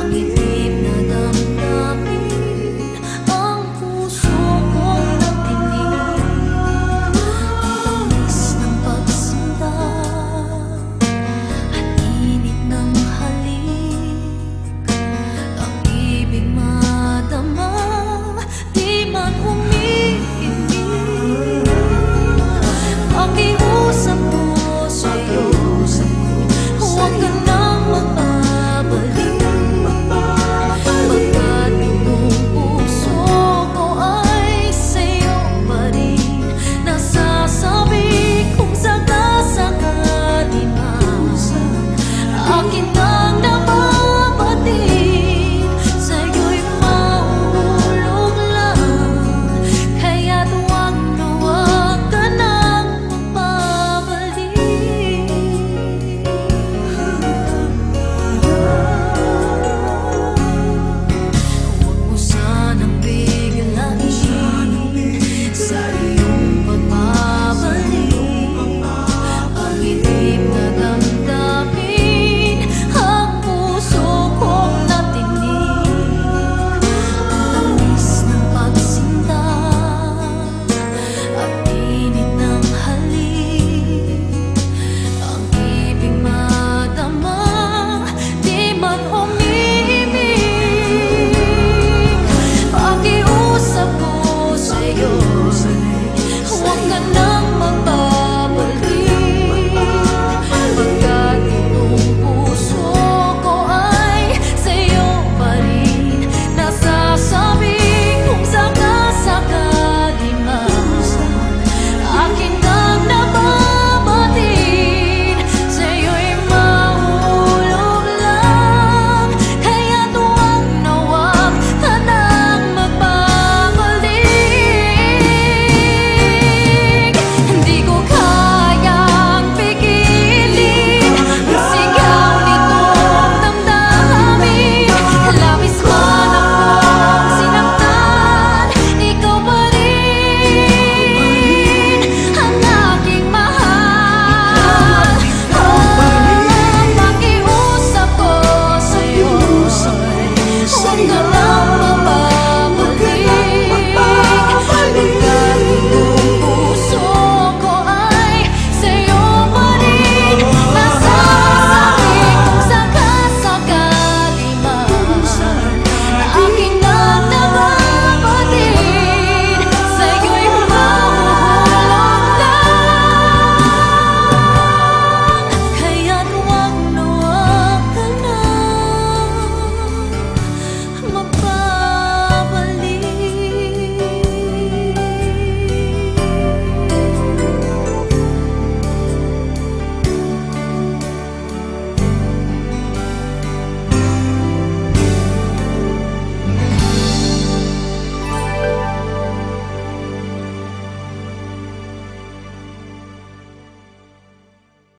Pangitip na Sa